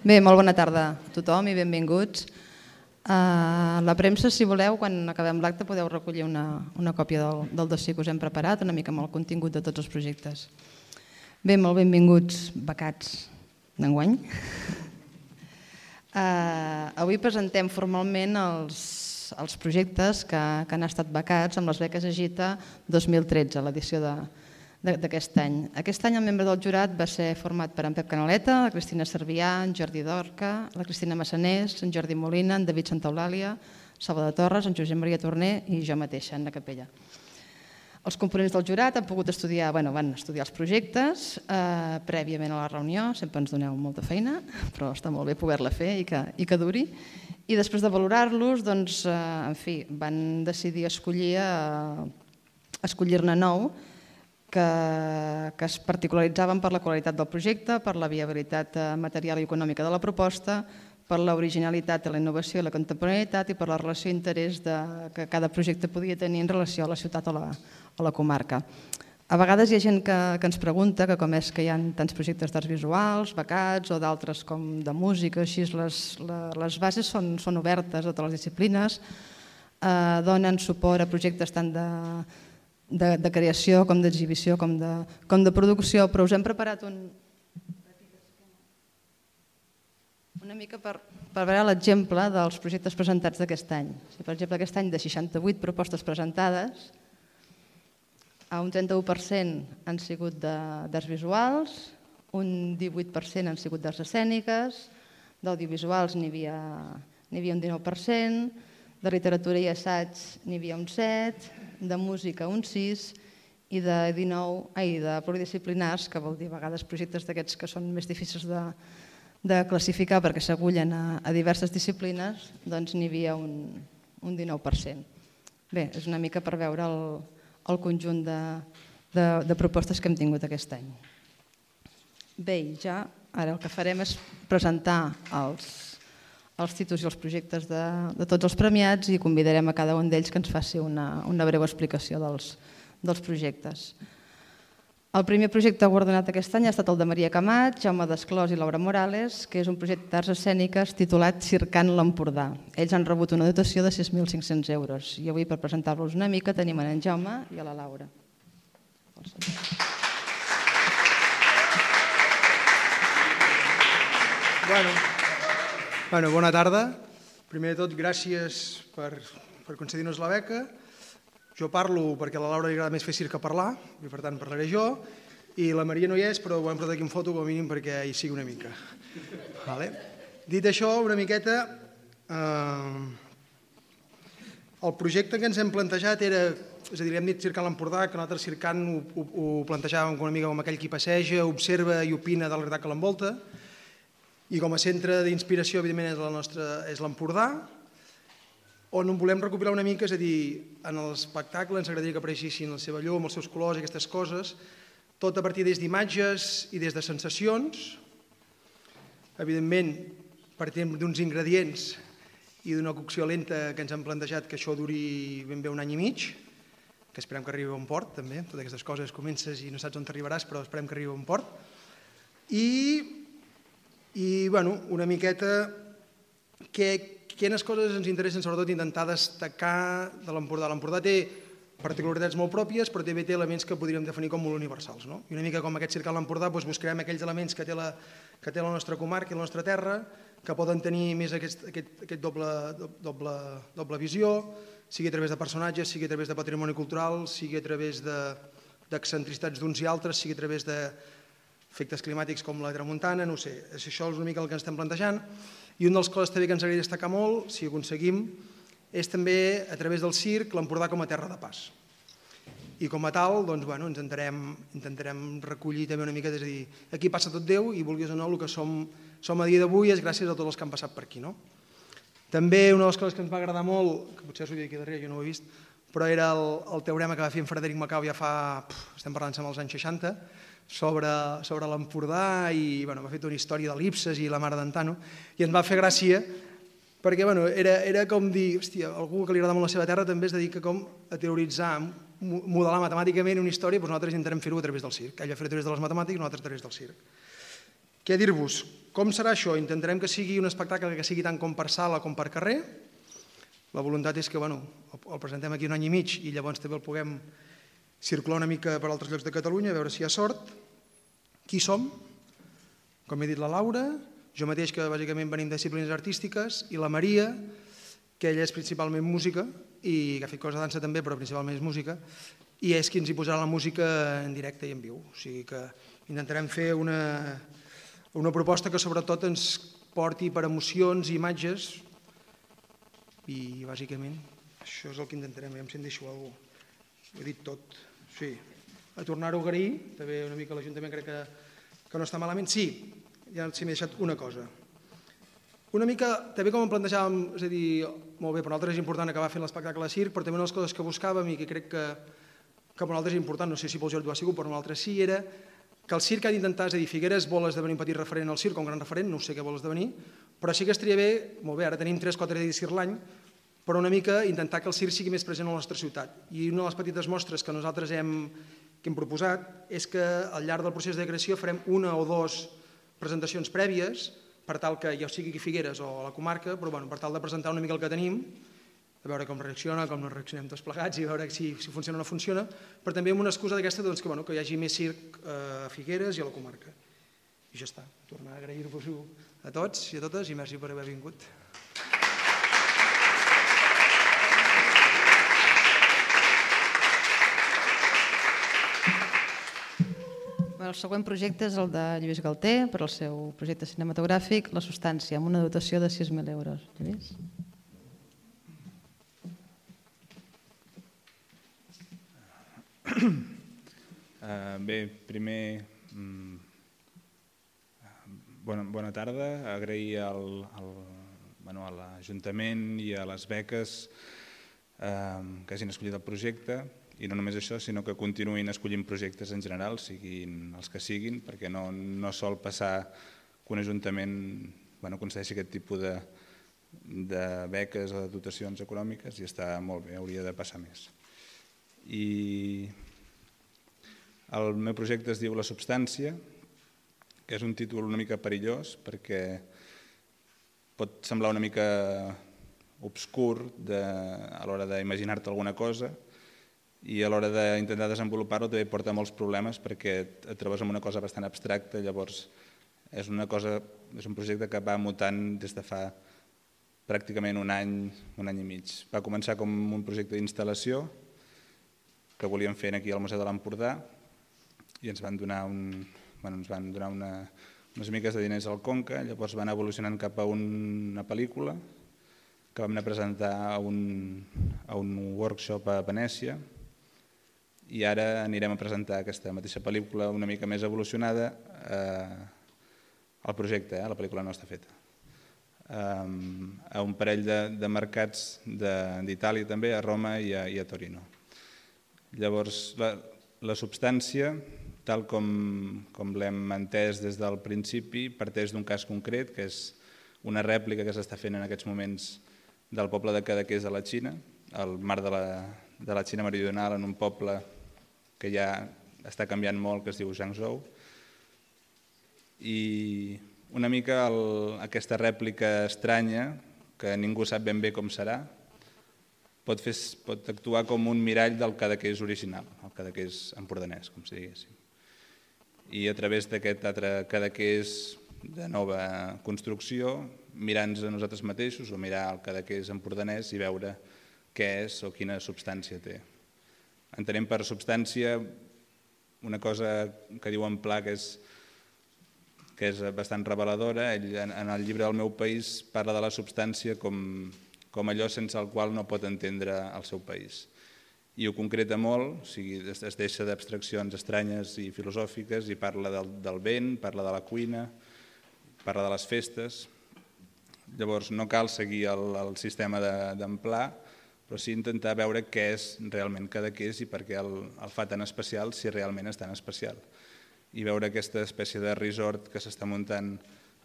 Bé, molt bona tarda a tothom i benvinguts. Uh, la premsa, si voleu, quan acabem l'acte podeu recollir una, una còpia del, del dossier que us hem preparat, una mica amb el contingut de tots els projectes. Bé, molt benvinguts, becats d'enguany. Uh, avui presentem formalment els, els projectes que, que han estat becats amb les beques Agita 2013, l'edició de, d'aquest any. Aquest any el membre del jurat va ser format per en Pep Canaleta, la Cristina Servià, en Jordi Dorca, la Cristina Massanés, en Jordi Molina, en David Santaulàlia, Salva de Torres, en Josep Maria Torner i jo mateixa, en la capella. Els components del jurat han pogut estudiar, bueno, van estudiar els projectes eh, prèviament a la reunió, sempre ens doneu molta feina, però està molt bé poder-la fer i que, i que duri. I després de valorar-los, doncs, eh, en fi, van decidir escollir, eh, escollir-ne nou, que, que es particularitzaven per la qualitat del projecte, per la viabilitat eh, material i econòmica de la proposta, per l'originalitat la innovació i la contemporaneïtat i per la relació d'interès que cada projecte podia tenir en relació a la ciutat o la, o la comarca. A vegades hi ha gent que, que ens pregunta que com és que hi ha tants projectes d'arts visuals, becats o d'altres com de música, així les, les bases són, són obertes a totes les disciplines, eh, donen suport a projectes tant de, de, de creació, com d'exhibició, com, de, com de producció, però us hem preparat un, una mica per, per veure l'exemple dels projectes presentats d'aquest any. Si, per exemple, aquest any de 68 propostes presentades, a un 31% han sigut d'arts visuals, un 18% han sigut d'arts escèniques, d'audiovisuals n'hi havia, havia un 19%, de literatura i assaig n'hi havia un 7%, de música un 6 i de 19, ai, de pluridisciplinars, que vol dir a vegades projectes d'aquests que són més difícils de, de classificar perquè s'agullen a, a diverses disciplines, doncs n'hi havia un, un 19%. Bé, és una mica per veure el, el conjunt de, de, de propostes que hem tingut aquest any. Bé, ja ara el que farem és presentar els, els títols i els projectes de, de tots els premiats i convidarem a cada un d'ells que ens faci una, una breu explicació dels, dels projectes. El primer projecte guardonat aquest any ha estat el de Maria Camat, Jaume Desclós i Laura Morales, que és un projecte d'arts escèniques titulat Circant l'Empordà. Ells han rebut una dotació de 6.500 euros i avui per presentar-los una mica tenim en Jaume i a la Laura. Bueno, Bueno, bona tarda. Primer de tot, gràcies per, per concedir-nos la beca. Jo parlo perquè a la Laura li agrada més fer circ que parlar, i per tant parlaré jo, i la Maria no hi és, però ho hem portat aquí en foto com a mínim perquè hi sigui una mica. Vale? Dit això, una miqueta, eh, el projecte que ens hem plantejat era, és a dir, hem dit Circant l'Empordà, que nosaltres Circant ho, ho, ho plantejàvem una mica com aquell qui passeja, observa i opina de la realitat que l'envolta, i com a centre d'inspiració, evidentment, és, la nostra, és l'Empordà, on volem recuperar una mica, és a dir, en l'espectacle ens agradaria que apareixessin la seva llum, els seus colors i aquestes coses, tot a partir des d'imatges i des de sensacions, evidentment, partint d'uns ingredients i d'una cocció lenta que ens han plantejat que això duri ben bé un any i mig, que esperem que arribi a un port, també, totes aquestes coses comences i no saps on t'arribaràs, però esperem que arribi a un port. I i bueno, una miqueta que, quines coses ens interessen sobretot intentar destacar de l'Empordà. L'Empordà té particularitats molt pròpies, però també té elements que podríem definir com molt universals. No? I una mica com aquest circuit l'Empordà doncs buscarem aquells elements que té, la, que té la nostra comarca i la nostra terra, que poden tenir més aquest, aquest, aquest doble, doble, doble visió, sigui a través de personatges, sigui a través de patrimoni cultural, sigui a través d'excentricitats d'uns i altres, sigui a través de, efectes climàtics com la tramuntana, no sé, això és una mica el que ens estem plantejant. I un dels coses també que ens agradaria destacar molt, si aconseguim, és també a través del circ l'Empordà com a terra de pas. I com a tal, doncs, bueno, ens intentarem, intentarem recollir també una mica, és a dir, aquí passa tot Déu i vulguis o no, el que som, som a dia d'avui és gràcies a tots els que han passat per aquí. No? També una de les coses que ens va agradar molt, que potser s'ho aquí darrere, jo no ho he vist, però era el, el teorema que va fer en Frederic Macau ja fa, puf, estem parlant amb els anys 60, sobre, sobre l'Empordà i bueno, m'ha fet una història d'elipses i la mare d'Antano i ens va fer gràcia perquè bueno, era, era com dir, hòstia, algú que li agrada molt la seva terra també es dedica com a teoritzar, modelar matemàticament una història, doncs nosaltres intentarem fer-ho a través del circ. Ell ha fet a través de les matemàtiques, nosaltres a través del circ. Què dir-vos? Com serà això? Intentarem que sigui un espectacle que sigui tant com per sala com per carrer. La voluntat és que bueno, el presentem aquí un any i mig i llavors també el puguem circular una mica per altres llocs de Catalunya, a veure si hi ha sort. Qui som? Com he dit la Laura, jo mateix que bàsicament venim de disciplines artístiques i la Maria, que ella és principalment música i que ha fet coses de dansa també, però principalment és música, i és qui ens hi posarà la música en directe i en viu. O sigui que intentarem fer una, una proposta que sobretot ens porti per emocions i imatges i bàsicament això és el que intentarem, veiem si em deixo alguna cosa. Ho he dit tot. Sí. A tornar-ho a agrair, també una mica l'Ajuntament crec que, que no està malament. Sí, ja s'hi m'he deixat una cosa. Una mica, també com em plantejàvem, és a dir, molt bé, per nosaltres és important acabar fent l'espectacle de circ, però també una de les coses que buscàvem i que crec que, que per nosaltres és important, no sé si pel Jordi ho ha sigut, però nosaltres sí, era que el circ ha d'intentar, és a dir, Figueres vol esdevenir un petit referent al circ, un gran referent, no sé què vol esdevenir, però sí que estaria bé, molt bé, ara tenim 3-4 dies l'any, però una mica intentar que el circ sigui més present a la nostra ciutat. I una de les petites mostres que nosaltres hem, que hem proposat és que al llarg del procés de creació farem una o dues presentacions prèvies per tal que ja sigui aquí Figueres o a la comarca, però bueno, per tal de presentar una mica el que tenim a veure com reacciona, com no reaccionem tots plegats i a veure si, si funciona o no funciona, però també amb una excusa d'aquesta doncs, que, bueno, que hi hagi més circ eh, a Figueres i a la comarca. I ja està, tornar a agrair-vos a tots i a totes i merci per haver vingut. El següent projecte és el de Lluís Galter per al seu projecte cinematogràfic La substància, amb una dotació de 6.000 euros. Lluís? Uh, bé, primer, mm, bona, bona tarda. Agrair al, al, bueno, a l'Ajuntament i a les beques eh, que hagin escollit el projecte i no només això, sinó que continuïn escollint projectes en general, siguin els que siguin, perquè no, no sol passar que un Ajuntament bueno, concedeixi aquest tipus de, de beques o de dotacions econòmiques i està molt bé, hauria de passar més. I el meu projecte es diu La substància, que és un títol una mica perillós perquè pot semblar una mica obscur de, a l'hora d'imaginar-te alguna cosa i a l'hora d'intentar desenvolupar-ho també porta molts problemes perquè et trobes amb una cosa bastant abstracta, llavors és, una cosa, és un projecte que va mutant des de fa pràcticament un any, un any i mig. Va començar com un projecte d'instal·lació que volíem fer aquí al Museu de l'Empordà i ens van donar, un, bueno, ens van donar una, unes miques de diners al Conca, llavors van evolucionant cap a un, una pel·lícula que vam anar a presentar a un, a un workshop a Venècia i ara anirem a presentar aquesta mateixa pel·lícula una mica més evolucionada eh, al projecte, eh? la pel·lícula no està feta. Um, a un parell de, de mercats d'Itàlia també, a Roma i a, i a Torino. Llavors, la, la substància, tal com, com l'hem entès des del principi, parteix d'un cas concret, que és una rèplica que s'està fent en aquests moments del poble de Cadaqués a la Xina, al mar de la, de la Xina meridional, en un poble que ja està canviant molt, que es diu Zhangzhou. I una mica el, aquesta rèplica estranya, que ningú sap ben bé com serà, pot, fer, pot actuar com un mirall del Cadaqués original, el Cadaqués empordanès, com si diguéssim. I a través d'aquest altre Cadaqués de nova construcció, mirant-nos a nosaltres mateixos o mirar el Cadaqués empordanès i veure què és o quina substància té. Entenem per substància una cosa que diu en Pla que és, que és bastant reveladora. Ell, en el llibre del meu país, parla de la substància com com allò sense el qual no pot entendre el seu país. I ho concreta molt, o sigui, es deixa d'abstraccions estranyes i filosòfiques i parla del, del vent, parla de la cuina, parla de les festes. Llavors no cal seguir el, el sistema d'emplà, de, però sí intentar veure què és realment cada que és i per què el, el fa tan especial si realment és tan especial. I veure aquesta espècie de resort que s'està muntant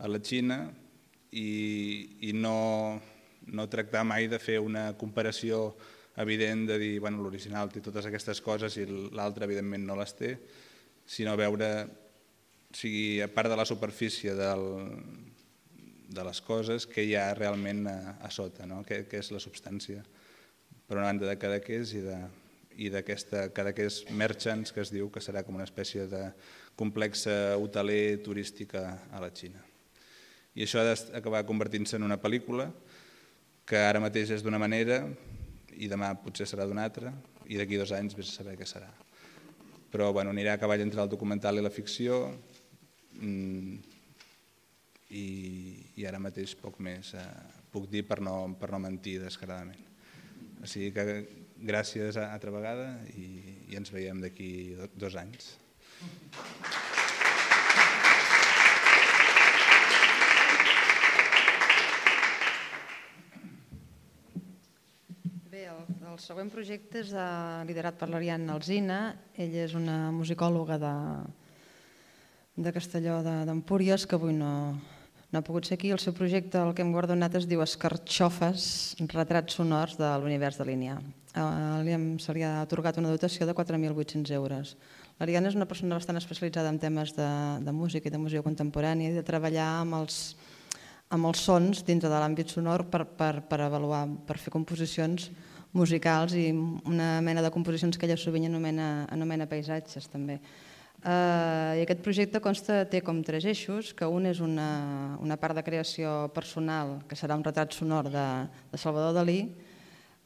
a la Xina i, i no, no tractar mai de fer una comparació evident de dir bueno, l'original té totes aquestes coses i l'altre evidentment no les té, sinó veure o sigui, a part de la superfície del, de les coses, que hi ha realment a, a sota, no? que, que és la substància. Per una banda de Cadaqués i de, i d'aquesta Cadaqués Merchants, que es diu que serà com una espècie de complexa hoteler turística a la Xina. I això ha d'acabar convertint-se en una pel·lícula que ara mateix és d'una manera i demà potser serà d'una altra i d'aquí dos anys vés a saber què serà. Però bueno, anirà a cavall entre el documental i la ficció mm, i, i ara mateix poc més eh, puc dir per no, per no mentir descaradament. O sigui que gràcies altra vegada i, i ens veiem d'aquí dos anys. Bé, el, el següent projecte és de, liderat per l'Ariadna Alzina. Ella és una musicòloga de, de Castelló d'Empúries, que avui no, no ha pogut ser aquí. El seu projecte, el que hem guardonat, es diu Escarxofes, retrats sonors de l'univers de línia. Eh, se li ha atorgat una dotació de 4.800 euros. L'Ariadna és una persona bastant especialitzada en temes de, de música i de música contemporània i de treballar amb els, amb els sons dintre de l'àmbit sonor per, per, per avaluar, per fer composicions musicals i una mena de composicions que ella sovint anomena, anomena paisatges també. Uh, I aquest projecte consta, té com tres eixos, que un és una, una part de creació personal, que serà un retrat sonor de, de Salvador Dalí,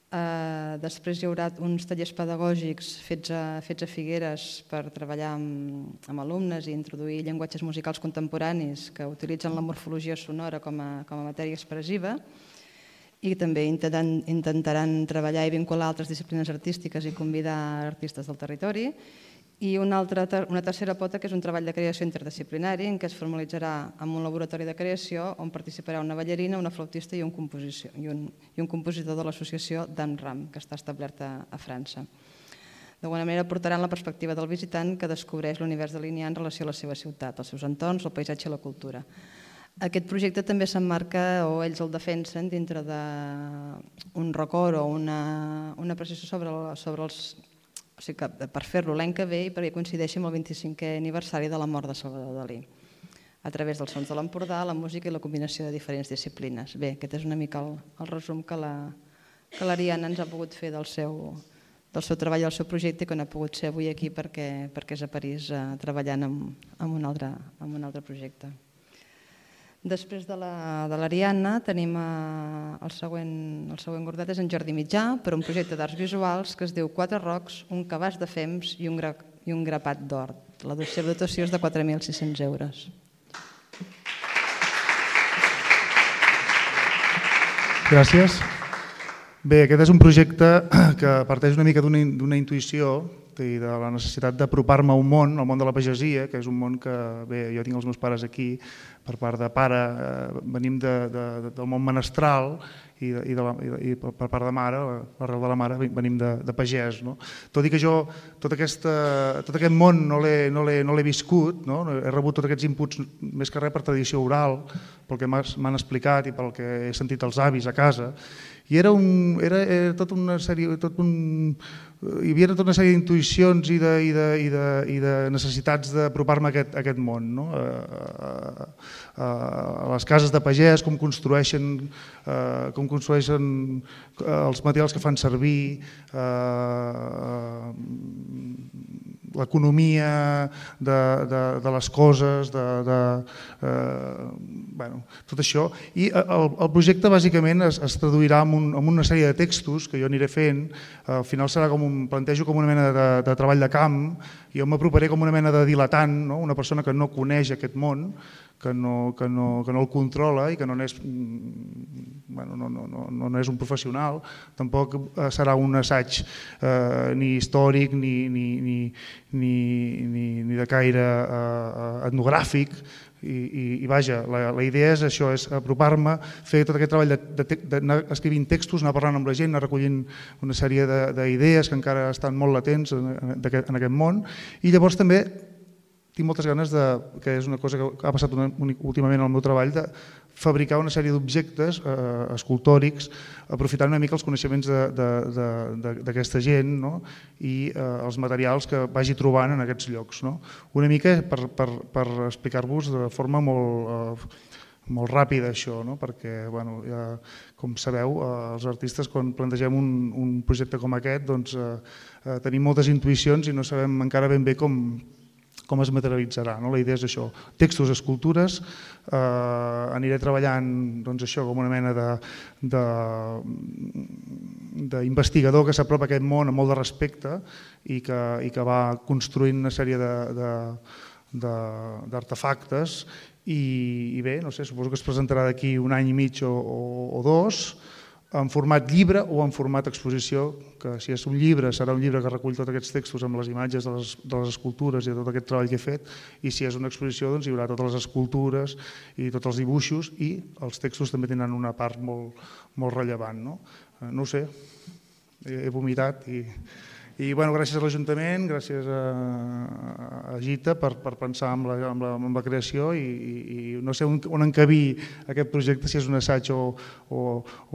Uh, després hi haurà uns tallers pedagògics fets a, fets a Figueres per treballar amb, amb alumnes i introduir llenguatges musicals contemporanis que utilitzen la morfologia sonora com a, com a matèria expressiva. I també intentaran, intentaran treballar i vincular altres disciplines artístiques i convidar artistes del territori i una, altra, una tercera pota que és un treball de creació interdisciplinari en què es formalitzarà amb un laboratori de creació on participarà una ballarina, una flautista i un, composició, i un, i un compositor de l'associació DAMRAM, que està establerta a França. D'alguna manera portaran la perspectiva del visitant que descobreix l'univers de línia en relació a la seva ciutat, els seus entorns, el paisatge i la cultura. Aquest projecte també s'emmarca, o ells el defensen, dintre d'un record o una, una precisió sobre, sobre els o sigui que per fer-lo l'any que ve i perquè coincideixi amb el 25è aniversari de la mort de Salvador Dalí a través dels sons de l'Empordà, la música i la combinació de diferents disciplines. Bé, aquest és una mica el, el resum que l'Ariana la, ens ha pogut fer del seu, del seu treball del seu projecte que no ha pogut ser avui aquí perquè, perquè és a París eh, treballant en, en, un altre, en un altre projecte. Després de l'Ariadna la, tenim eh, el, següent, el següent gordat és en Jordi Mitjà per un projecte d'arts visuals que es diu Quatre rocs, un cabàs de fems i un, gra, i un grapat d'or. La seva dotació és de 4.600 euros. Gràcies. Bé, aquest és un projecte que parteix una mica d'una intuïció i de la necessitat d'apropar-me a un món, el món de la pagesia, que és un món que, bé, jo tinc els meus pares aquí, per part de pare, eh, venim de, de, de, del món menestral i, i, de la, i per part de mare, l'arrel de la mare, venim de, de pagès. No? Tot i que jo tot, aquesta, tot aquest món no l'he no no viscut, no? he rebut tots aquests inputs més que res per tradició oral, pel que m'han explicat i pel que he sentit els avis a casa, i era, un, era, era tot una sèrie, tot un, hi havia tota una sèrie d'intuïcions i, de, i, de, i, de, i de necessitats d'apropar-me a aquest, a aquest món. No? A, a, a les cases de pagès, com construeixen, a, com construeixen els materials que fan servir, a, l'economia de, de, de les coses, de, de, eh, bueno, tot això. I el, el projecte bàsicament es, es traduirà en, un, en una sèrie de textos que jo aniré fent. Al final serà com un, plantejo com una mena de, de treball de camp jo m'aproparé com una mena de dilatant, no? una persona que no coneix aquest món, que no, que no, que no el controla i que no és, mm, bueno, no, no, no, no és un professional, tampoc eh, serà un assaig eh, ni històric ni, ni, ni, ni, ni, ni de caire eh, etnogràfic, i, i, i vaja, la, la idea és això, és apropar-me, fer tot aquest treball d'anar escrivint textos, anar parlant amb la gent, anar recollint una sèrie d'idees que encara estan molt latents en, en, en aquest món, i llavors també tinc moltes ganes de, que és una cosa que ha passat una, últimament al meu treball, de fabricar una sèrie d'objectes eh, escultòrics, aprofitant una mica els coneixements d'aquesta gent no? i eh, els materials que vagi trobant en aquests llocs. No? Una mica per, per, per explicar-vos de forma molt, eh, molt ràpida això, no? perquè bueno, ja, com sabeu, eh, els artistes quan plantegem un, un projecte com aquest doncs, eh, eh, tenim moltes intuïcions i no sabem encara ben bé com, com es materialitzarà. No? La idea és això, textos, escultures, eh, aniré treballant doncs, això com una mena d'investigador que s'apropa a aquest món amb molt de respecte i que, i que va construint una sèrie d'artefactes i, i bé, no sé, suposo que es presentarà d'aquí un any i mig o, o, o dos, en format llibre o en format exposició, que si és un llibre serà un llibre que recull tots aquests textos amb les imatges de les, de les escultures i de tot aquest treball que he fet, i si és una exposició doncs hi haurà totes les escultures i tots els dibuixos i els textos també tenen una part molt, molt rellevant. No, eh, no ho sé, he, he vomitat i... I bueno, gràcies a l'Ajuntament, gràcies a, a Gita per, per pensar en la, en la, en la creació i, i, no sé on, on encabir aquest projecte, si és un assaig o, o,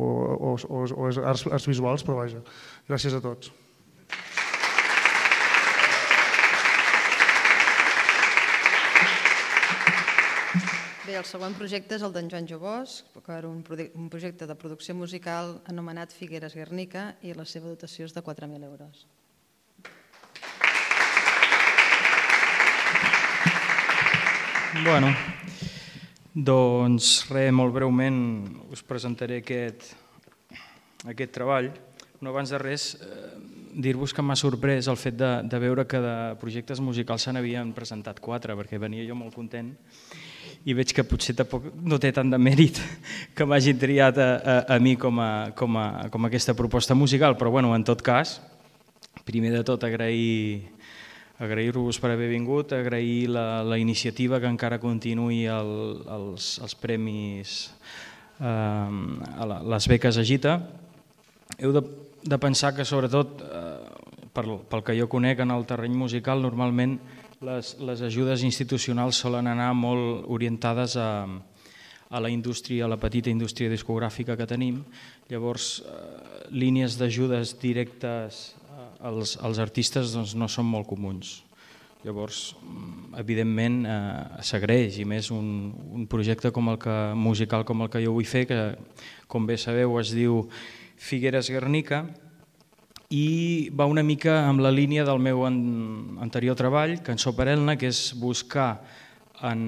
o, o, o, o és arts, arts visuals, però vaja, gràcies a tots. Bé, el següent projecte és el d'en Joan Jobós, que un, un projecte de producció musical anomenat Figueres Guernica i la seva dotació és de 4.000 euros. Bueno, doncs res, molt breument us presentaré aquest, aquest treball. No abans de res, eh, dir-vos que m'ha sorprès el fet de, de veure que de projectes musicals se n'havien presentat quatre, perquè venia jo molt content i veig que potser tampoc no té tant de mèrit que m'hagin triat a, a, a mi com a, com, a, com a aquesta proposta musical, però bueno, en tot cas, primer de tot agrair agrair-vos per haver vingut, agrair la, la iniciativa que encara continuï el, els, els premis eh, a la, les beques Agita. Heu de, de pensar que sobretot, eh, pel, pel que jo conec en el terreny musical, normalment les, les ajudes institucionals solen anar molt orientades a, a la indústria, a la petita indústria discogràfica que tenim. Llavors, eh, línies d'ajudes directes els, els artistes doncs, no són molt comuns. Llavors, mm, evidentment, eh, s'agraeix, i més un, un projecte com el que, musical com el que jo vull fer, que, com bé sabeu, es diu Figueres Guernica, i va una mica amb la línia del meu an, anterior treball, Cançó per Elna, que és buscar en,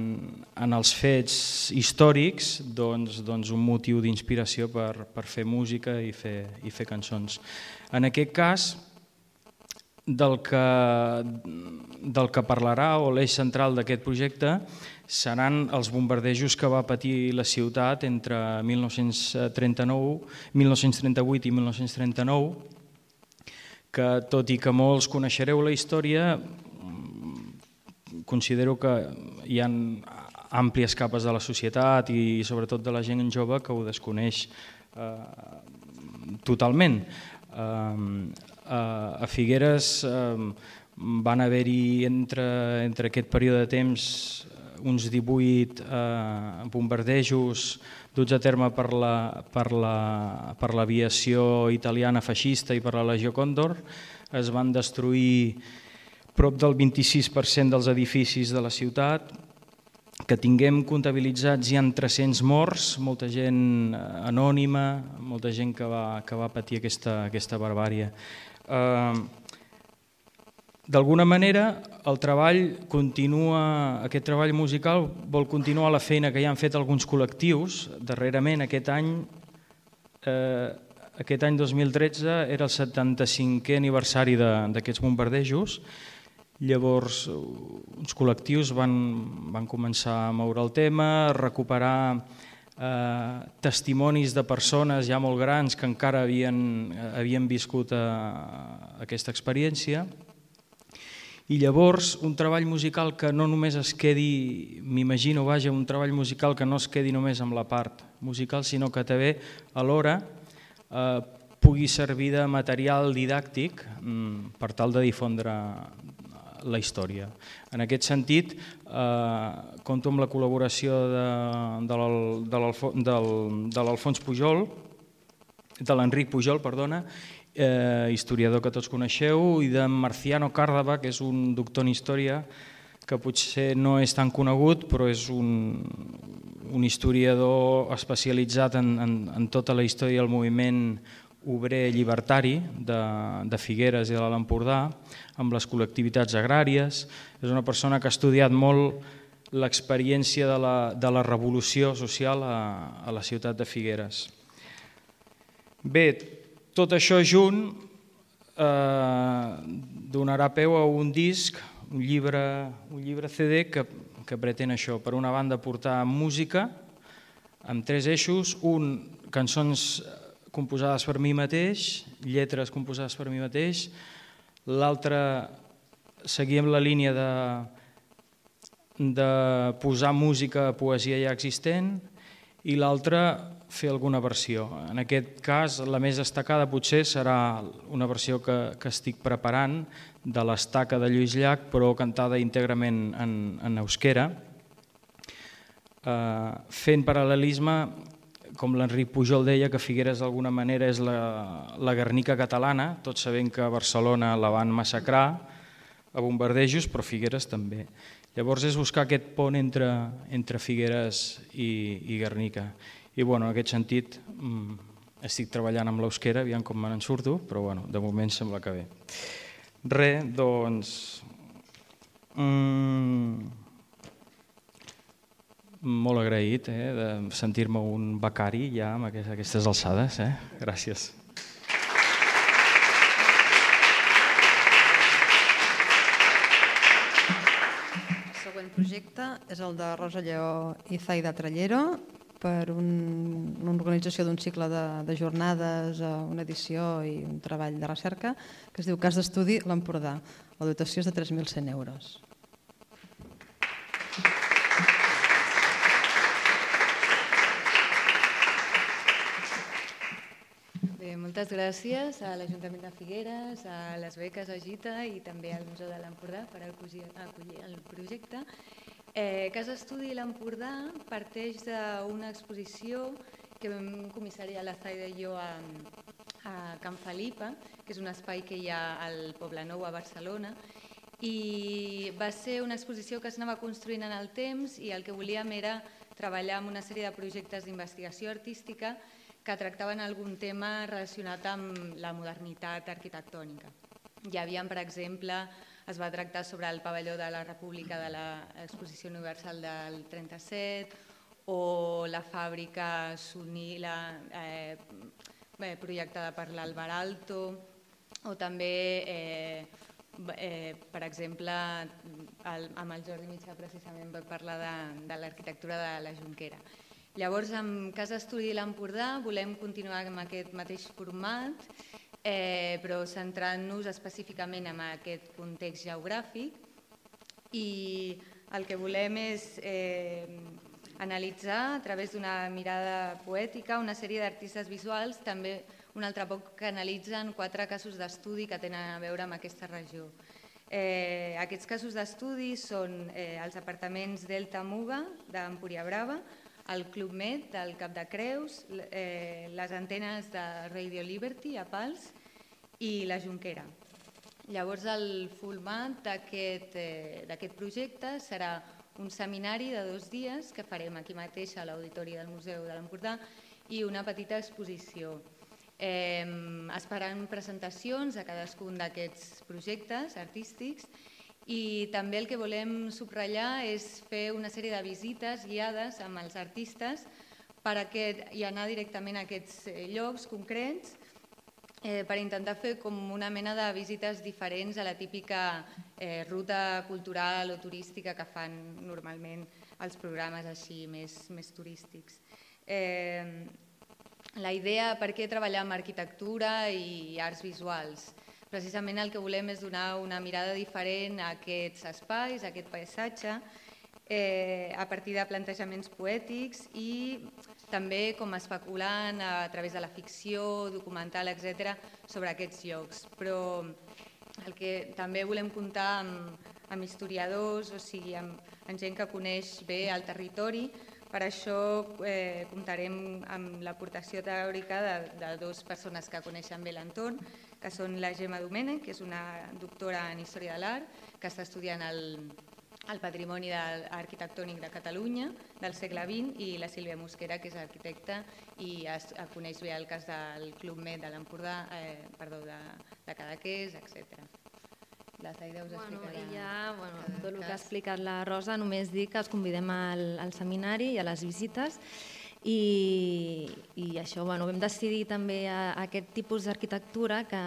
en els fets històrics doncs, doncs un motiu d'inspiració per, per fer música i fer, i fer cançons. En aquest cas, del que, del que parlarà o l'eix central d'aquest projecte seran els bombardejos que va patir la ciutat entre 1939, 1938 i 1939, que tot i que molts coneixereu la història, considero que hi ha àmplies capes de la societat i sobretot de la gent jove que ho desconeix eh, totalment. Eh, a Figueres van haver-hi entre, entre aquest període de temps eh, uns 18 eh, bombardejos duts a terme per l'aviació la, per italiana feixista i per la Legió Còndor. Es van destruir prop del 26% dels edificis de la ciutat, que tinguem comptabilitzats hi han 300 morts, molta gent eh, anònima, molta gent que va, que va patir aquesta, aquesta barbària. Eh, d'alguna manera, el treball continua, aquest treball musical vol continuar la feina que ja han fet alguns col·lectius. Darrerament, aquest any, eh, aquest any 2013 era el 75è aniversari d'aquests bombardejos. Llavors, uns col·lectius van, van començar a moure el tema, a recuperar eh, testimonis de persones ja molt grans que encara havien, havien viscut eh, aquesta experiència. I llavors un treball musical que no només es quedi, m'imagino, vaja, un treball musical que no es quedi només amb la part musical, sinó que també alhora eh, pugui servir de material didàctic mm, per tal de difondre la història. En aquest sentit, eh, compto amb la col·laboració de, de l'Alfons Pujol, de l'Enric Pujol, perdona, eh, historiador que tots coneixeu, i de Marciano Càrdava, que és un doctor en història que potser no és tan conegut, però és un, un historiador especialitzat en, en, en tota la història del moviment obrer llibertari de, de Figueres i de l'Empordà, amb les col·lectivitats agràries. És una persona que ha estudiat molt l'experiència de, la, de la revolució social a, a la ciutat de Figueres. Bé, tot això junt eh, donarà peu a un disc, un llibre, un llibre CD que, que pretén això, per una banda portar música amb tres eixos, un, cançons composades per mi mateix, lletres composades per mi mateix, l'altre seguir amb la línia de, de posar música a poesia ja existent i l'altre fer alguna versió. En aquest cas, la més destacada potser serà una versió que, que estic preparant de l'estaca de Lluís Llach, però cantada íntegrament en, en euskera, eh, fent paral·lelisme, com l'Enric Pujol deia, que Figueres d'alguna manera és la, la Guernica catalana, tots sabent que a Barcelona la van massacrar a bombardejos, però Figueres també. Llavors és buscar aquest pont entre, entre Figueres i, i Guernica. I bueno, en aquest sentit mm, estic treballant amb l'eusquera, aviam com me n'en surto, però bueno, de moment sembla que bé. Re, doncs... Mm, molt agraït eh, de sentir-me un becari ja amb aquestes alçades. Eh? Gràcies. El següent projecte és el de Rosa Lleó i Zaida Trallero, per un, una organització d'un cicle de, de jornades, eh, una edició i un treball de recerca que es diu Cas d'Estudi l'Empordà. La dotació és de 3.100 euros. Bé, moltes gràcies a l'Ajuntament de Figueres, a les beques Agita i també al Museu de l'Empordà per acollir el projecte. Eh, Casa Estudi l'Empordà parteix d'una exposició que vam comissariar la Zaida i jo a, a Can Felipa, que és un espai que hi ha al Poble Nou a Barcelona, i va ser una exposició que s'anava construint en el temps i el que volíem era treballar amb una sèrie de projectes d'investigació artística que tractaven algun tema relacionat amb la modernitat arquitectònica. Hi havia, per exemple, es va tractar sobre el pavelló de la República de l'Exposició Universal del 37 o la fàbrica Sunila eh, projectada per l'Alvar Alto o també, eh, eh, per exemple, el, amb el Jordi Mitjà precisament va parlar de, de l'arquitectura de la Junquera. Llavors, amb Casa Estudi l'Empordà volem continuar amb aquest mateix format eh, però centrant-nos específicament en aquest context geogràfic i el que volem és eh, analitzar a través d'una mirada poètica una sèrie d'artistes visuals, també un altre poc que analitzen quatre casos d'estudi que tenen a veure amb aquesta regió. Eh, aquests casos d'estudi són eh, els apartaments Delta Muga d'Empúria Brava, el Club Med del Cap de Creus, eh, les antenes de Radio Liberty a Pals i la Junquera. Llavors el format d'aquest eh, projecte serà un seminari de dos dies que farem aquí mateix a l'Auditori del Museu de l'Empordà i una petita exposició. Eh, esperant presentacions a cadascun d'aquests projectes artístics i també el que volem subratllar és fer una sèrie de visites guiades amb els artistes per aquest, i anar directament a aquests eh, llocs concrets eh, per intentar fer com una mena de visites diferents a la típica eh, ruta cultural o turística que fan normalment els programes així més, més turístics. Eh, la idea per què treballar amb arquitectura i arts visuals. Precisament el que volem és donar una mirada diferent a aquests espais, a aquest paisatge, eh, a partir de plantejaments poètics i també com especulant a través de la ficció, documental, etc sobre aquests llocs. Però el que també volem comptar amb, amb historiadors, o sigui, amb, amb gent que coneix bé el territori. Per això eh, comptarem amb l'aportació teòrica de, de dues persones que coneixen bé l'entorn, que són la Gemma Domènech, que és una doctora en Història de l'Art, que està estudiant el, el patrimoni arquitectònic de Catalunya del segle XX i la Sílvia Mosquera, que és arquitecta i es, coneix bé el cas del Club Med de l'Empordà, eh, perdó, de, de Cadaqués, etc. La Zaida us bueno, explicarà. I ja, bueno, tot el que ha explicat la Rosa, només dic que els convidem al, al seminari i a les visites i, i això, bueno, vam decidir també a, a aquest tipus d'arquitectura que,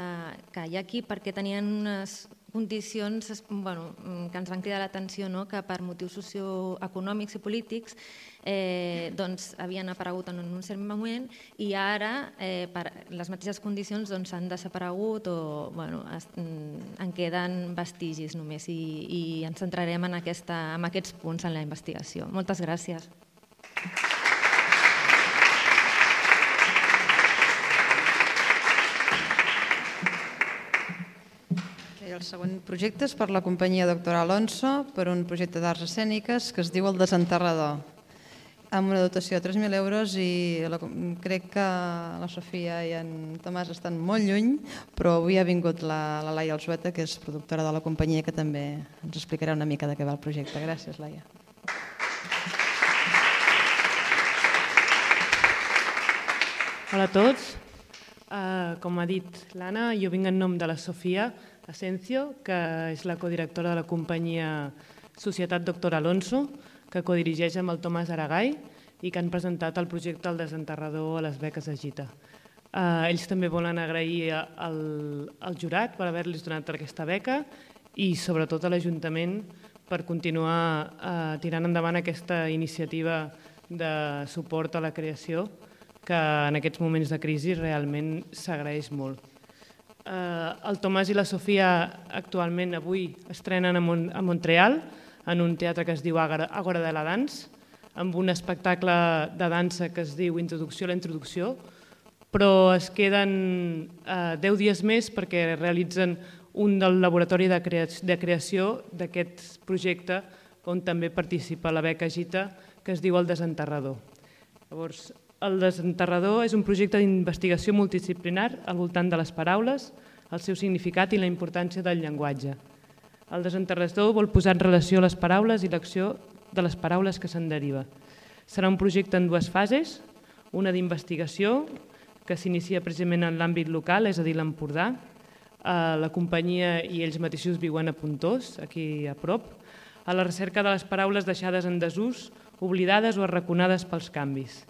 que hi ha aquí perquè tenien unes, condicions bueno, que ens van cridar l'atenció no? que per motius socioeconòmics i polítics eh, doncs, havien aparegut en un cert moment i ara eh, per les mateixes condicions doncs, desaparegut o bueno, es, en queden vestigis només i, i ens centrarem en, aquesta, en aquests punts en la investigació. Moltes gràcies. el següent projecte és per la companyia Doctor Alonso per un projecte d'arts escèniques que es diu El Desenterrador amb una dotació de 3.000 euros i la, crec que la Sofia i en Tomàs estan molt lluny, però avui ha vingut la, la Laia Alzueta, que és productora de la companyia, que també ens explicarà una mica de què va el projecte. Gràcies, Laia. Hola a tots. Uh, com ha dit l'Anna, jo vinc en nom de la Sofia, Asencio, que és la codirectora de la companyia Societat Doctor Alonso, que codirigeix amb el Tomàs Aragai i que han presentat el projecte El desenterrador a les beques de Gita. Eh, ells també volen agrair al, al jurat per haver-los donat aquesta beca i sobretot a l'Ajuntament per continuar eh, tirant endavant aquesta iniciativa de suport a la creació que en aquests moments de crisi realment s'agraeix molt. Eh, el Tomàs i la Sofia actualment avui estrenen a, a Montreal en un teatre que es diu Agora de la Dans, amb un espectacle de dansa que es diu Introducció a la Introducció, però es queden eh, 10 dies més perquè realitzen un del laboratori de, de creació d'aquest projecte on també participa la beca Gita, que es diu El Desenterrador. Llavors, el desenterrador és un projecte d'investigació multidisciplinar al voltant de les paraules, el seu significat i la importància del llenguatge. El desenterrador vol posar en relació les paraules i l'acció de les paraules que se'n deriva. Serà un projecte en dues fases, una d'investigació, que s'inicia precisament en l'àmbit local, és a dir, l'Empordà. Eh, la companyia i ells mateixos viuen a Puntós, aquí a prop, a la recerca de les paraules deixades en desús, oblidades o arraconades pels canvis.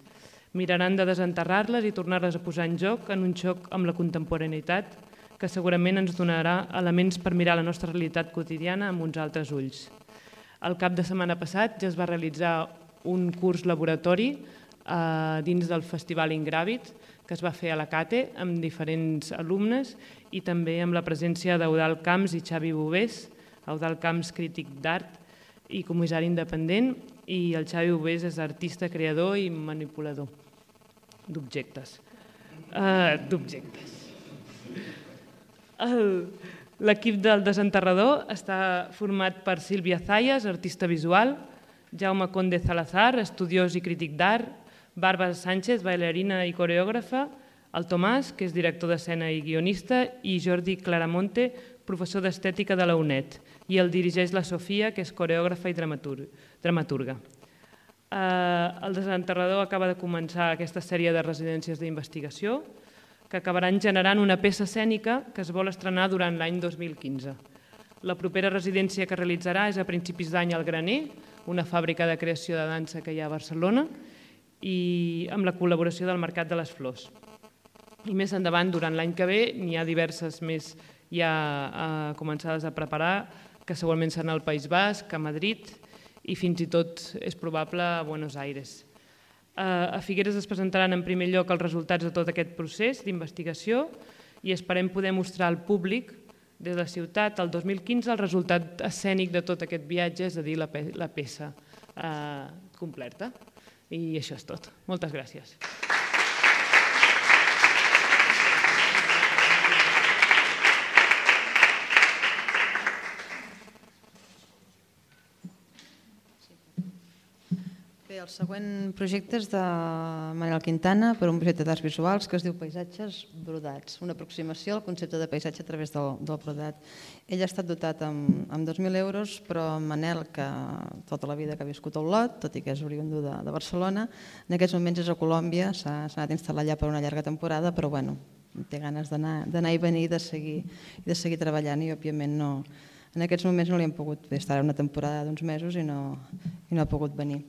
Miraran de desenterrar-les i tornar-les a posar en joc en un xoc amb la contemporaneïtat que segurament ens donarà elements per mirar la nostra realitat quotidiana amb uns altres ulls. El cap de setmana passat ja es va realitzar un curs laboratori eh, dins del Festival Ingràvit que es va fer a la CATE amb diferents alumnes i també amb la presència d'Eudal Camps i Xavi Bovés, Eudal Camps crític d'art i comissari independent i el Xavi Bovés és artista, creador i manipulador d'objectes. Uh, d'objectes. L'equip del desenterrador està format per Sílvia Zayas, artista visual, Jaume Conde Salazar, estudiós i crític d'art, Bàrbara Sánchez, bailarina i coreògrafa, el Tomàs, que és director d'escena i guionista, i Jordi Claramonte, professor d'estètica de la UNED, i el dirigeix la Sofia, que és coreògrafa i dramaturga. Eh, el desenterrador acaba de començar aquesta sèrie de residències d'investigació que acabaran generant una peça escènica que es vol estrenar durant l'any 2015. La propera residència que realitzarà és a principis d'any al Graner, una fàbrica de creació de dansa que hi ha a Barcelona, i amb la col·laboració del Mercat de les Flors. I més endavant, durant l'any que ve, n'hi ha diverses més ja eh, començades a preparar, que segurament seran al País Basc, a Madrid, i fins i tot és probable a Buenos Aires. A Figueres es presentaran en primer lloc els resultats de tot aquest procés d'investigació i esperem poder mostrar al públic des de la ciutat el 2015 el resultat escènic de tot aquest viatge, és a dir, la, la peça eh, completa. I això és tot. Moltes gràcies. El següent projecte és de Manel Quintana per un projecte d'arts visuals que es diu Paisatges brodats, una aproximació al concepte de paisatge a través del, del brodat. Ell ha estat dotat amb, amb 2.000 euros, però Manel, que tota la vida que ha viscut a Olot, tot i que és oriundo de, de Barcelona, en aquests moments és a Colòmbia, s'ha anat a instal·lar allà per una llarga temporada, però bueno, té ganes d'anar i venir i de seguir, de seguir treballant i òbviament no, en aquests moments no li hem pogut fer, estarà una temporada d'uns mesos i no, i no ha pogut venir.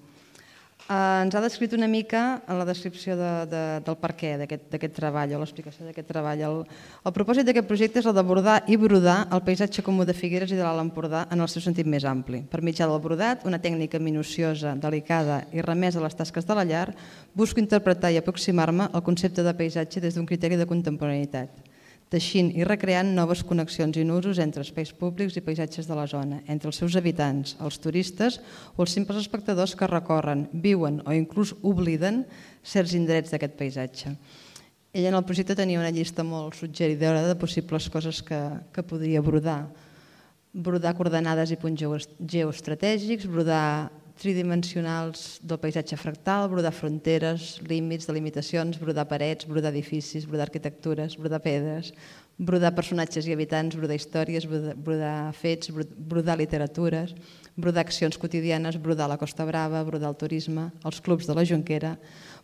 Uh, ens ha descrit una mica en la descripció de, de, del per què d'aquest treball o l'explicació d'aquest treball. El, el propòsit d'aquest projecte és el d'abordar i brodar el paisatge comú de Figueres i de l'Alt Empordà en el seu sentit més ampli. Per mitjà del brodat, una tècnica minuciosa, delicada i remesa a les tasques de la llar, busco interpretar i aproximar-me al concepte de paisatge des d'un criteri de contemporaneïtat teixint i recreant noves connexions i nusos entre espais públics i paisatges de la zona, entre els seus habitants, els turistes o els simples espectadors que recorren, viuen o inclús obliden certs indrets d'aquest paisatge. Ella en el projecte tenia una llista molt suggeridora de possibles coses que, que podria brodar. Brodar coordenades i punts geoestratègics, brodar tridimensionals del paisatge fractal, brodar fronteres, límits, delimitacions, brodar parets, brodar edificis, brodar arquitectures, brodar pedres, brodar personatges i habitants, brodar històries, brodar, fets, brodar literatures, brodar accions quotidianes, brodar la Costa Brava, brodar el turisme, els clubs de la Junquera,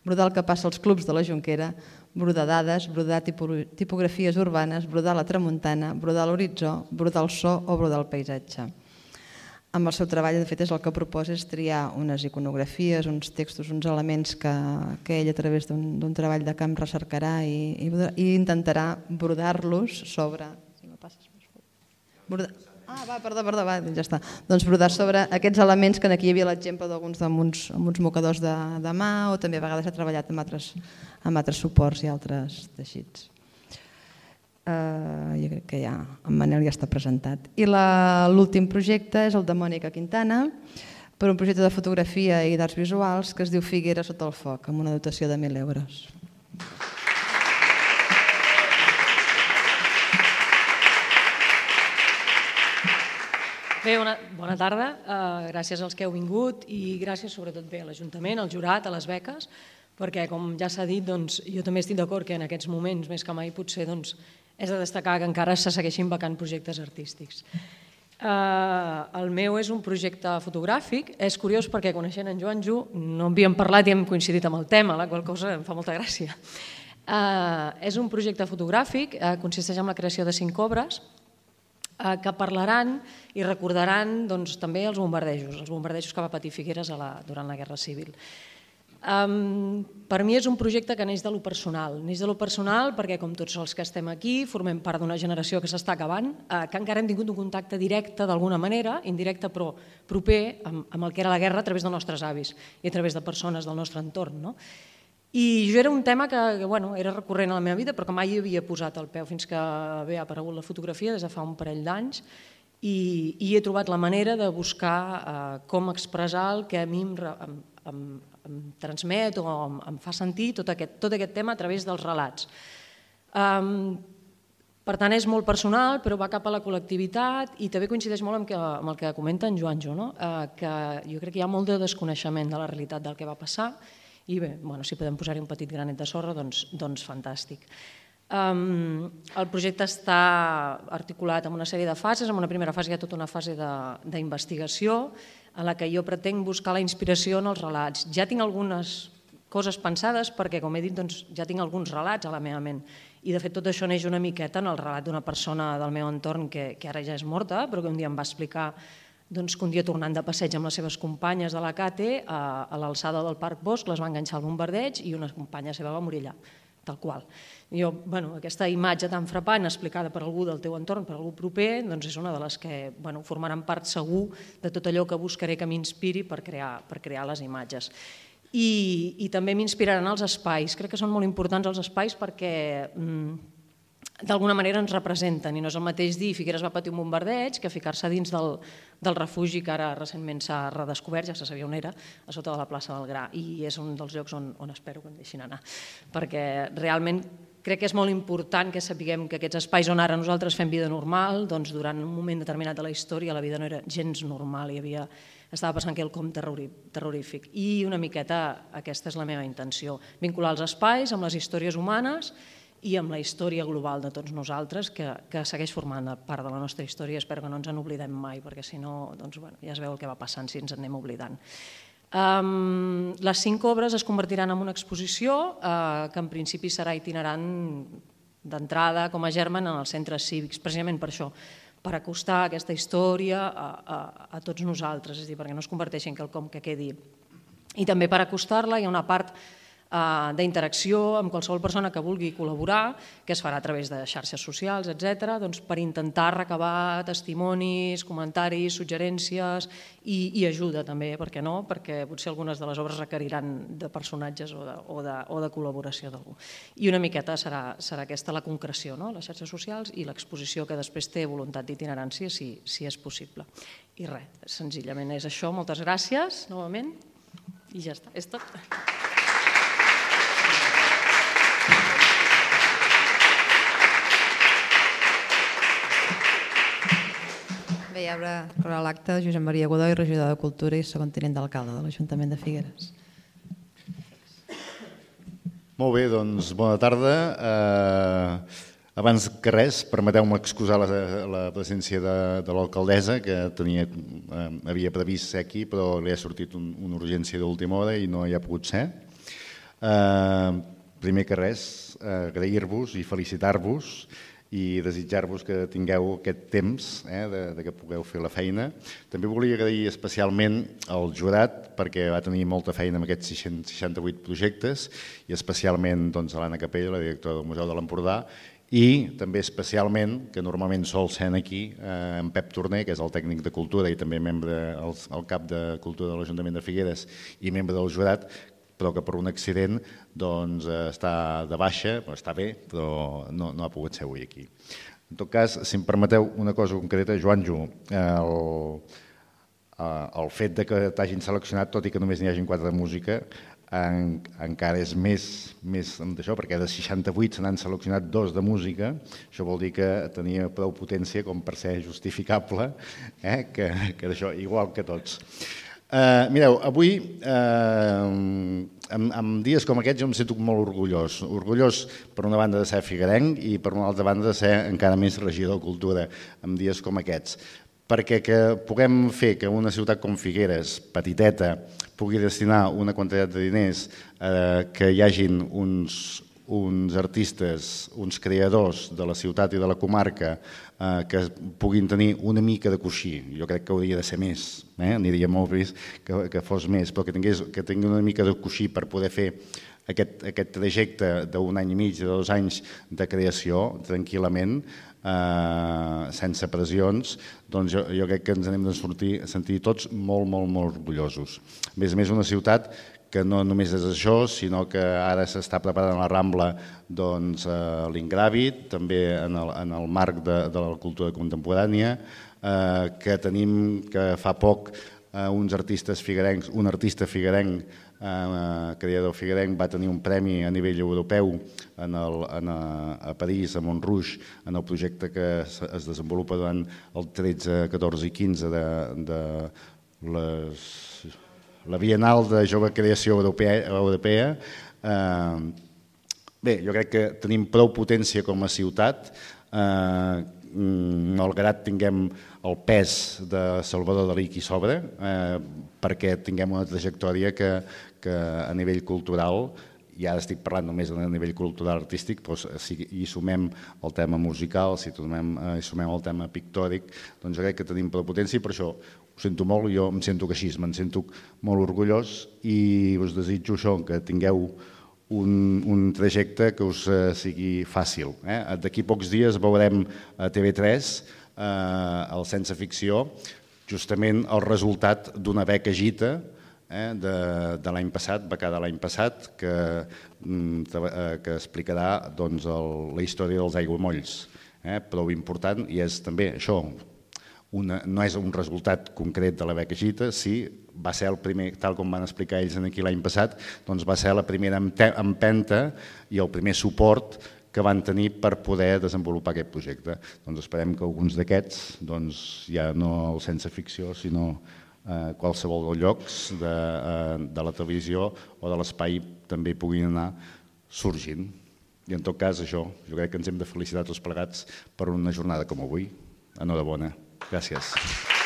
brodar el que passa als clubs de la Junquera, brodar dades, brodar tipografies urbanes, brodar la tramuntana, brodar l'horitzó, brodar el so o brodar el paisatge amb el seu treball, de fet, és el que proposa és triar unes iconografies, uns textos, uns elements que, que ell a través d'un treball de camp recercarà i, i, i intentarà brodar-los sobre... Si me passes Brodar... Ah, va, perdó, perdó, va, ja està. Doncs brodar sobre aquests elements que aquí hi havia l'exemple d'alguns amb, uns, amb uns mocadors de, de mà o també a vegades s'ha treballat amb altres, amb altres suports i altres teixits eh, jo crec que ja en Manel ja està presentat. I l'últim projecte és el de Mònica Quintana, per un projecte de fotografia i d'arts visuals que es diu Figuera sota el foc, amb una dotació de 1.000 euros. Bé, una, bona tarda. Uh, gràcies als que heu vingut i gràcies sobretot bé a l'Ajuntament, al jurat, a les beques, perquè com ja s'ha dit, doncs, jo també estic d'acord que en aquests moments, més que mai, potser doncs, és de destacar que encara se segueixin vacant projectes artístics. Uh, el meu és un projecte fotogràfic. És curiós perquè coneixent en Joan Ju no havíem parlat i hem coincidit amb el tema, la qual cosa em fa molta gràcia. Uh, és un projecte fotogràfic, uh, consisteix en la creació de cinc obres uh, que parlaran i recordaran doncs, també els bombardejos, els bombardejos que va patir Figueres a la, durant la Guerra Civil. Um, per mi és un projecte que neix de lo personal. Neix de lo personal perquè, com tots els que estem aquí, formem part d'una generació que s'està acabant, eh, que encara hem tingut un contacte directe d'alguna manera, indirecte però proper, amb, amb el que era la guerra a través dels nostres avis i a través de persones del nostre entorn. No? I jo era un tema que, que bueno, era recurrent a la meva vida, però que mai havia posat el peu fins que bé ha aparegut la fotografia des de fa un parell d'anys i, i he trobat la manera de buscar eh, com expressar el que a mi em, em, em, em transmet o em, em fa sentir tot aquest, tot aquest tema a través dels relats. Um, per tant, és molt personal, però va cap a la col·lectivitat i també coincideix molt amb, que, amb el que comenta en Joanjo, no? uh, que jo crec que hi ha molt de desconeixement de la realitat del que va passar i bé, bueno, si podem posar-hi un petit granet de sorra, doncs, doncs fantàstic. Um, el projecte està articulat en una sèrie de fases. En una primera fase hi ha tota una fase d'investigació, en la que jo pretenc buscar la inspiració en els relats. Ja tinc algunes coses pensades perquè, com he dit, doncs, ja tinc alguns relats a la meva ment. I, de fet, tot això neix una miqueta en el relat d'una persona del meu entorn que, que ara ja és morta, però que un dia em va explicar doncs, que un dia tornant de passeig amb les seves companyes de la CATE, a, a l'alçada del Parc Bosc, les va enganxar al bombardeig i una companya seva va morir allà, tal qual. Jo, bueno, aquesta imatge tan frapant explicada per algú del teu entorn, per algú proper, doncs és una de les que bueno, formaran part segur de tot allò que buscaré que m'inspiri per, crear, per crear les imatges. I, i també m'inspiraran els espais. Crec que són molt importants els espais perquè mm, d'alguna manera ens representen i no és el mateix dir Figueres va patir un bombardeig que ficar-se dins del, del refugi que ara recentment s'ha redescobert, ja se sabia on era, a sota de la plaça del Gra i és un dels llocs on, on espero que em deixin anar perquè realment crec que és molt important que sapiguem que aquests espais on ara nosaltres fem vida normal, doncs durant un moment determinat de la història la vida no era gens normal, hi havia, estava passant quelcom terrorífic. I una miqueta aquesta és la meva intenció, vincular els espais amb les històries humanes i amb la història global de tots nosaltres, que, que segueix formant part de la nostra història. Espero que no ens en oblidem mai, perquè si no, doncs, bueno, ja es veu el que va passant si ens en anem oblidant. Um, les cinc obres es convertiran en una exposició uh, que en principi serà itinerant d'entrada com a germen en els centres cívics, precisament per això, per acostar aquesta història a, a, a tots nosaltres, és a dir, perquè no es converteixi en quelcom que quedi. I també per acostar-la hi ha una part d'interacció amb qualsevol persona que vulgui col·laborar, que es farà a través de xarxes socials, etc., doncs per intentar recabar testimonis, comentaris, suggerències i, i ajuda també, per què no? Perquè potser algunes de les obres requeriran de personatges o de, o de, o de col·laboració d'algú. I una miqueta serà, serà aquesta la concreció, no? les xarxes socials i l'exposició que després té voluntat d'itinerància si, si és possible. I res, senzillament és això. Moltes gràcies, novament, i ja està, és tot. Bé, hi haurà l'acte Josep Maria Godoy, regidor de Cultura i segon tinent d'alcalde de l'Ajuntament de Figueres. Molt bé, doncs bona tarda. Eh, abans que res, permeteu-me excusar la, la presència de, de l'alcaldessa, que tenia, eh, havia previst ser aquí, però li ha sortit un, una urgència d'última hora i no hi ha pogut ser. Eh, primer que res, eh, agrair-vos i felicitar-vos i desitjar-vos que tingueu aquest temps eh, de, de que pugueu fer la feina. També volia agrair especialment al jurat perquè va tenir molta feina amb aquests 68 projectes i especialment doncs, a l'Anna Capella, la directora del Museu de l'Empordà, i també especialment, que normalment sol ser aquí, eh, en Pep Torner, que és el tècnic de cultura i també membre el, el cap de cultura de l'Ajuntament de Figueres i membre del jurat, però que per un accident doncs, eh, està de baixa, està bé, però no, no ha pogut ser avui aquí. En tot cas, si em permeteu una cosa concreta, Joanjo, el, eh, el fet de que t'hagin seleccionat, tot i que només n'hi hagin quatre de música, en, encara és més, més d'això, perquè de 68 se n'han seleccionat dos de música, això vol dir que tenia prou potència com per ser justificable, eh? que, que d'això, igual que tots. Uh, mireu, avui, uh, en, en dies com aquests, jo em sento molt orgullós. Orgullós, per una banda, de ser figuerenc i, per una altra banda, de ser encara més regidor de cultura en dies com aquests. Perquè que puguem fer que una ciutat com Figueres, petiteta, pugui destinar una quantitat de diners eh, que hi hagin uns, uns artistes, uns creadors de la ciutat i de la comarca eh, que puguin tenir una mica de coixí. Jo crec que hauria de ser més, eh? aniria molt bé que, que fos més, però que tingués que tingui una mica de coixí per poder fer aquest, aquest trajecte d'un any i mig, de dos anys de creació, tranquil·lament, eh, sense pressions, doncs jo, jo crec que ens anem de sortir, sentir tots molt, molt, molt orgullosos. A més a més, una ciutat que no només és això, sinó que ara s'està preparant la Rambla doncs, eh, l'Ingràvit, també en el, en el marc de, de la cultura contemporània, eh, que tenim que fa poc eh, uns artistes figuerencs, un artista figuerenc, eh, creador figuerenc, va tenir un premi a nivell europeu en el, en a, a París, a Montrouge, en el projecte que es, es desenvolupa durant el 13, 14 i 15 de, de les la Bienal de Jove Creació Europea. europea. Eh, bé, jo crec que tenim prou potència com a ciutat, eh, malgrat tinguem el pes de Salvador Dalí qui sobre, eh, perquè tinguem una trajectòria que, que a nivell cultural i ara estic parlant només a nivell cultural artístic, però si hi sumem el tema musical, si sumem, eh, hi sumem el tema pictòric, doncs crec que tenim potència i per això ho sento molt, jo em sento que així, me'n sento molt orgullós i us desitjo això, que tingueu un, un trajecte que us eh, sigui fàcil. Eh? D'aquí pocs dies veurem a TV3 eh, el Sense Ficció, justament el resultat d'una beca Gita eh, de, de l'any passat, becada l'any passat, que, mm, eh, que explicarà doncs, el, la història dels aiguamolls. Eh, prou important i és també això, una, no és un resultat concret de la beca Gita, sí, va ser el primer, tal com van explicar ells aquí l'any passat, doncs va ser la primera empenta i el primer suport que van tenir per poder desenvolupar aquest projecte. Doncs esperem que alguns d'aquests, doncs, ja no el sense ficció, sinó eh, qualsevol dels llocs de, eh, de la televisió o de l'espai també puguin anar sorgint. I en tot cas, això, jo crec que ens hem de felicitar tots plegats per una jornada com avui. Enhorabona. Gràcies.